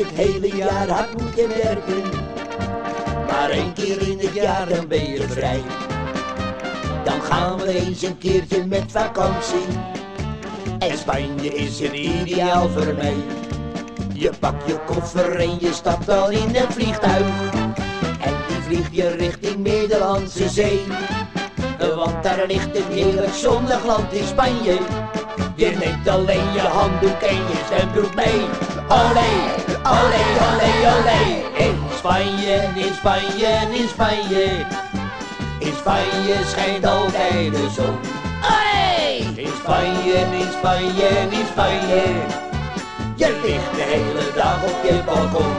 Het hele jaar hard moeten werken. Maar één keer in het jaar dan ben je vrij. Dan gaan we eens een keertje met vakantie. En Spanje is een ideaal voor mij. Je pakt je koffer en je stapt al in een vliegtuig. En die vliegt je richting Middellandse Zee. Want daar ligt een heerlijk zonnig land in Spanje. Je neemt alleen je handdoek en je zwembroek mee. Olé, olé, olé, olé. In Spanje, in Spanje, in Spanje. In Spanje schijnt altijd de zon. Olé! In Spanje, in Spanje, in Spanje. Je ligt de hele dag op je balkon.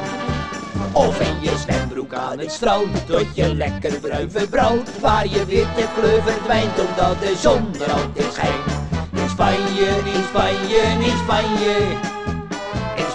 Of in je zwembroek aan het strand, tot je lekker bruin verbrandt. Waar je witte kleur verdwijnt, omdat de zon er altijd schijnt. In Spanje, in Spanje, in Spanje.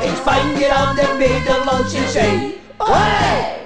In Spanje aan de Middellandse Zee. Olé!